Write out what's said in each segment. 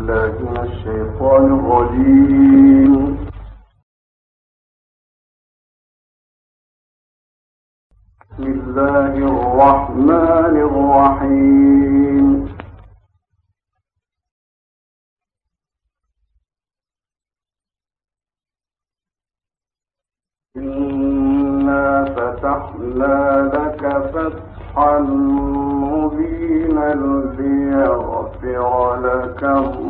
بالله من الشيطان الرجيم. بسم الله الرحمن الرحيم. إنا فتحنا لك فتحا مبينا ليغفر لك الله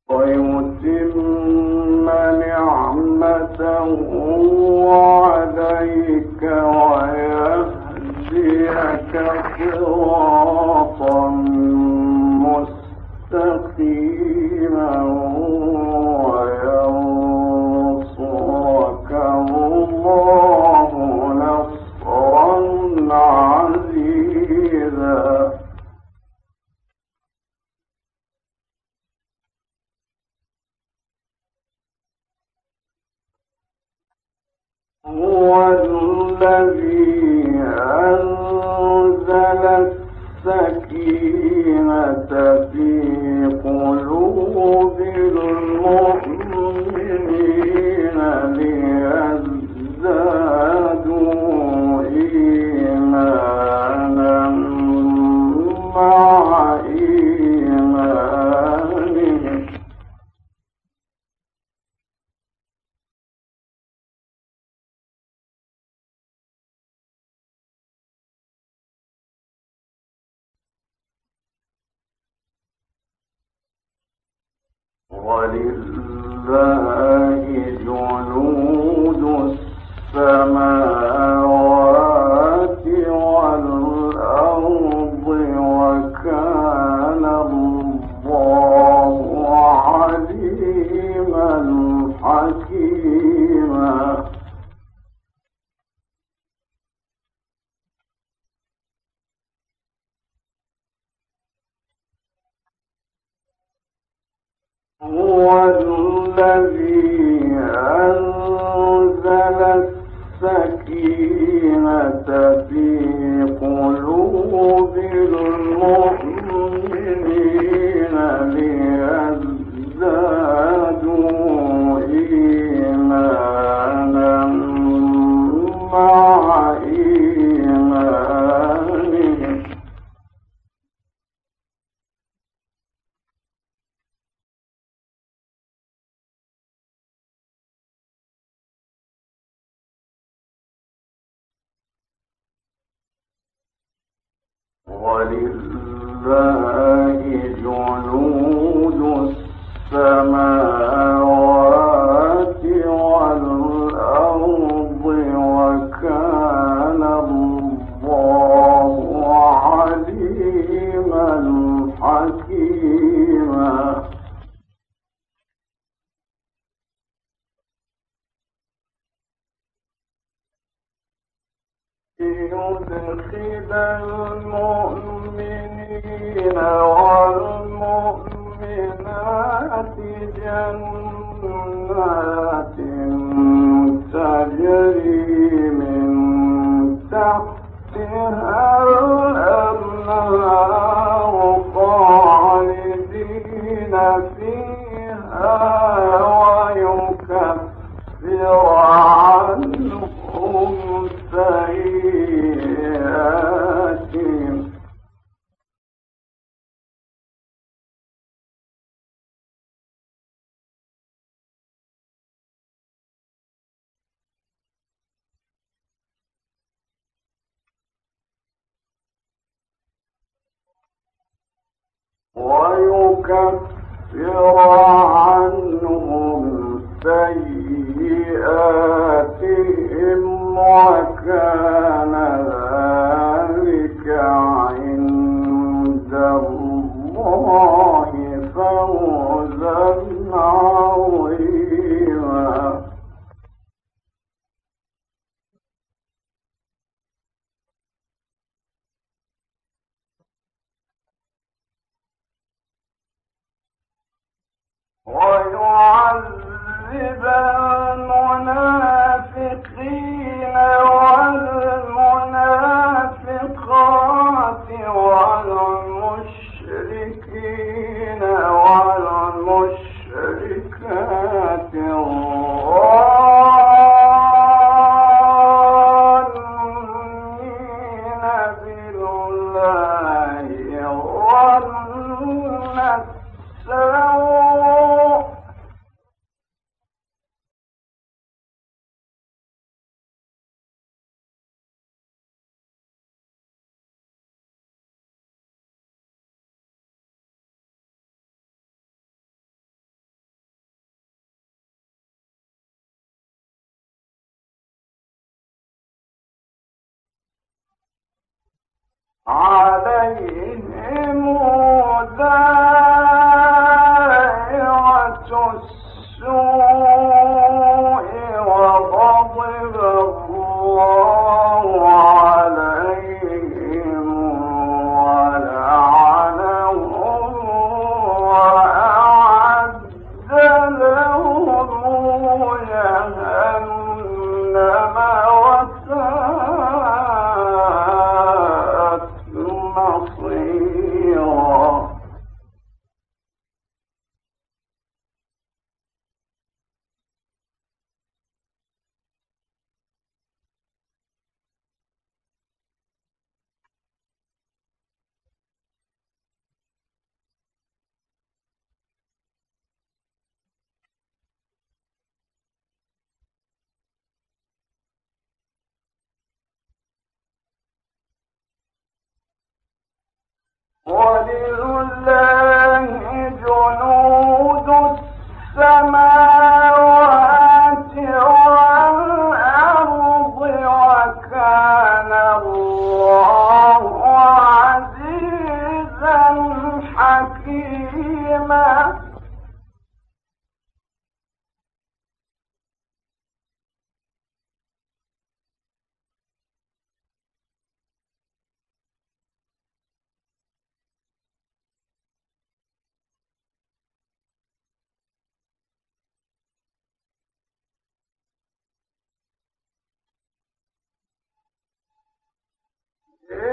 ويتم نعمته عليك ويهديك صراطا السكينة في قلوب المؤمنين. من ويكفر عنهم سيئاتهم وكان Yeah.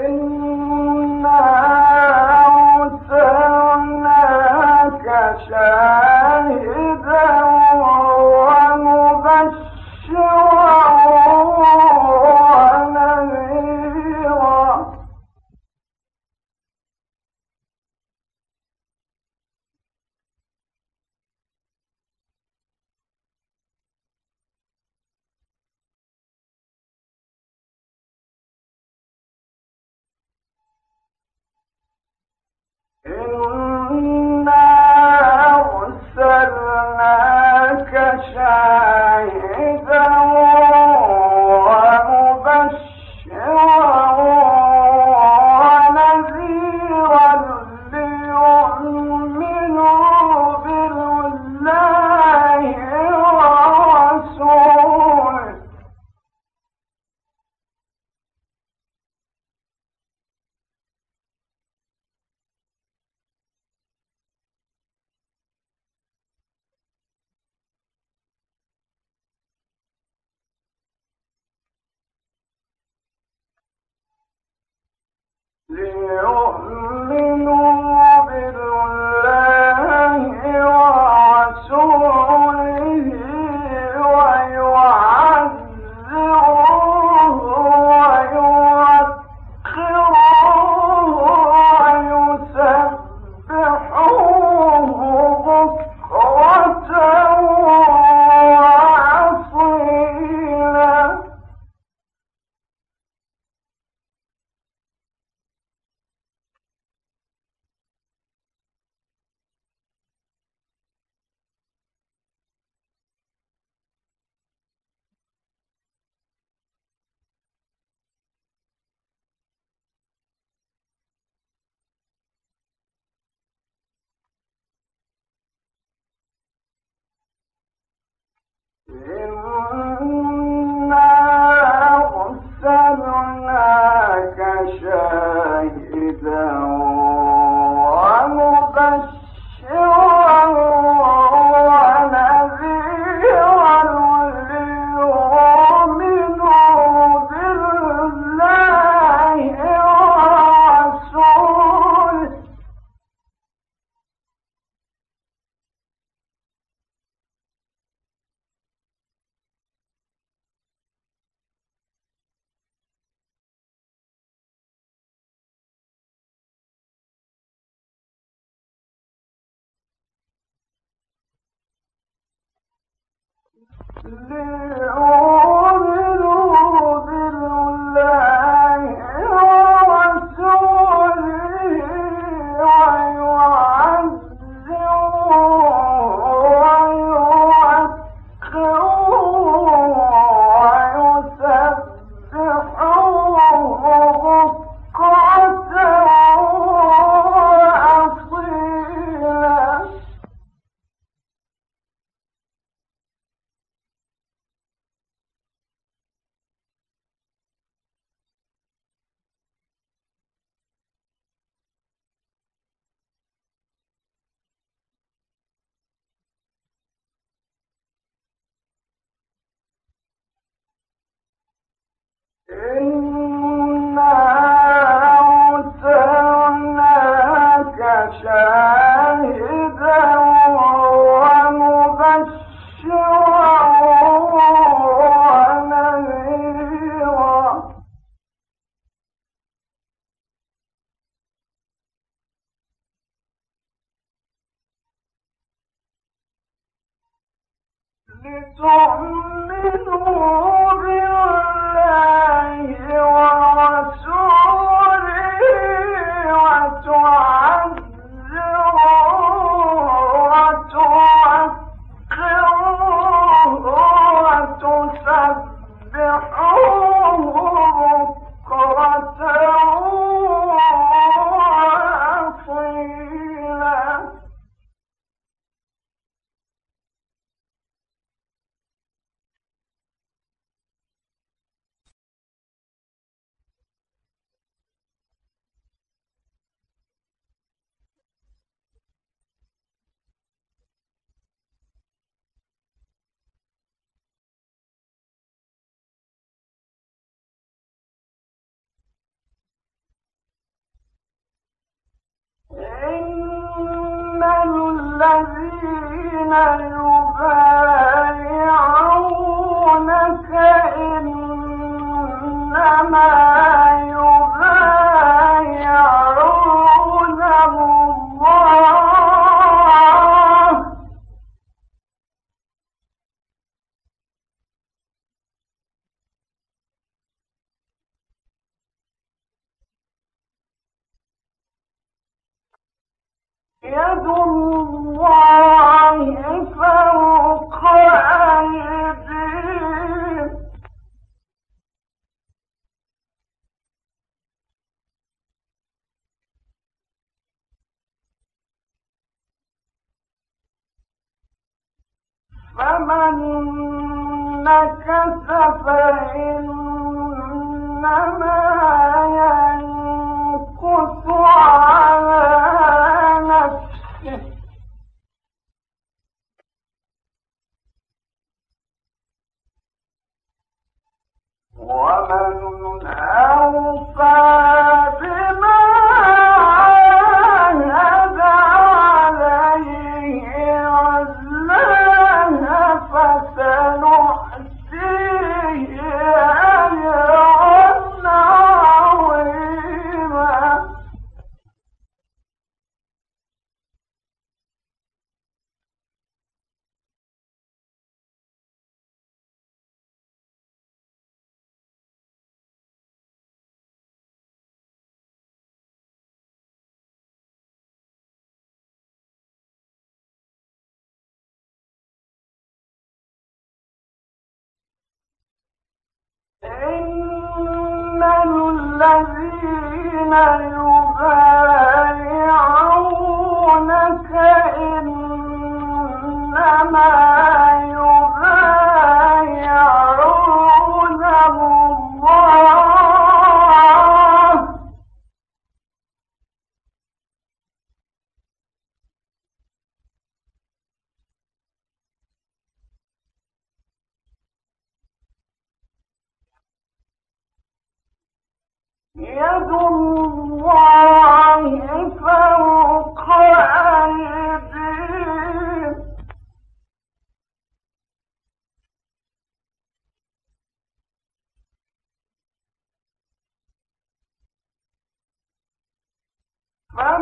من الذين يبايعونك إنما 妈咪 الذين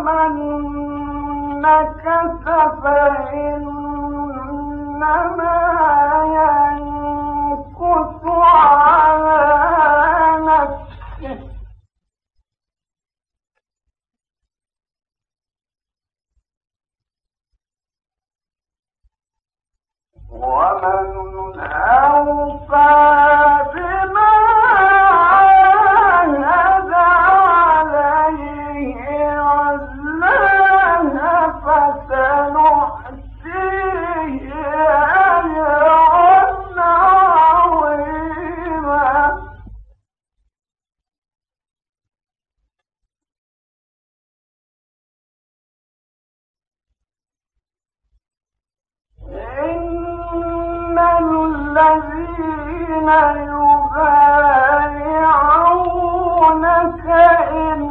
فمن نكث فإنما ينكث يد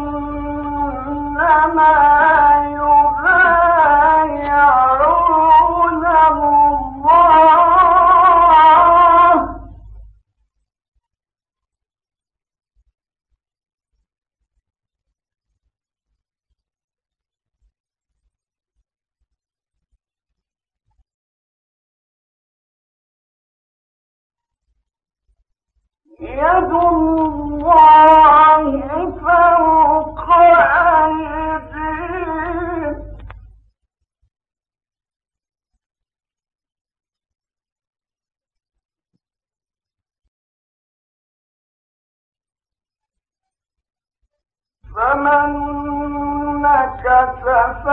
نكث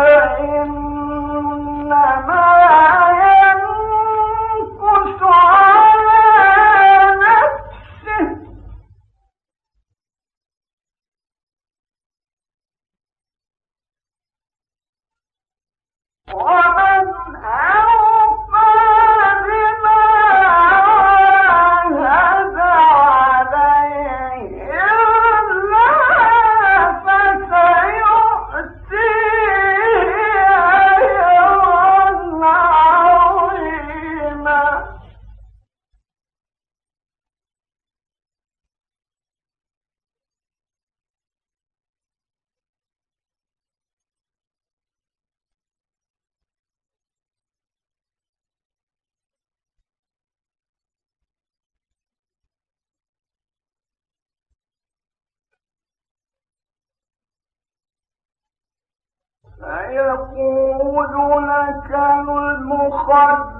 سيقول لك المخلفون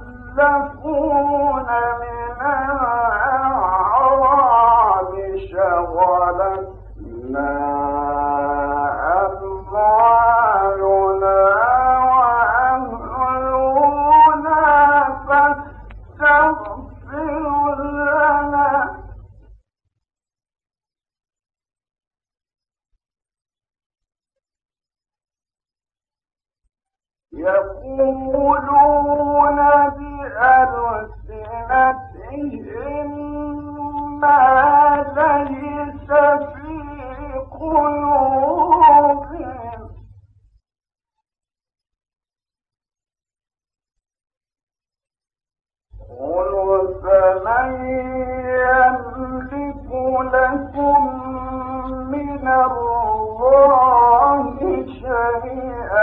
ربي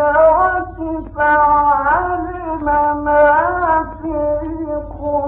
وكفى علم ما في قلوبهم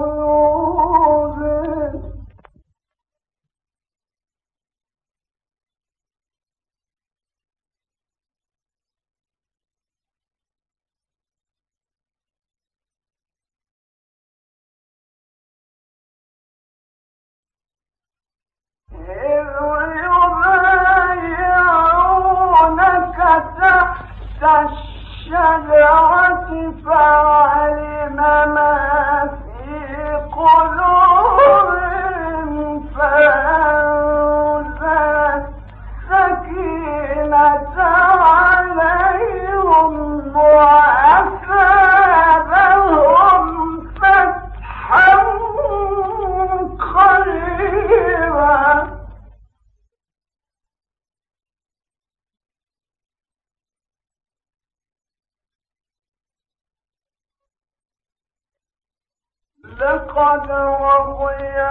لقد رضي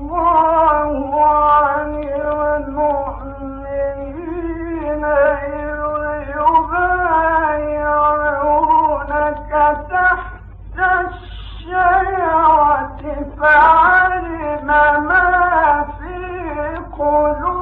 الله عن المؤمنين يبايعونك تحت فعلم ما في قلوبهم.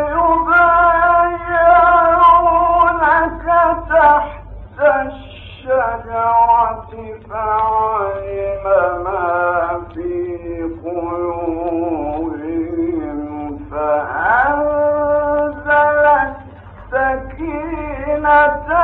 ت ا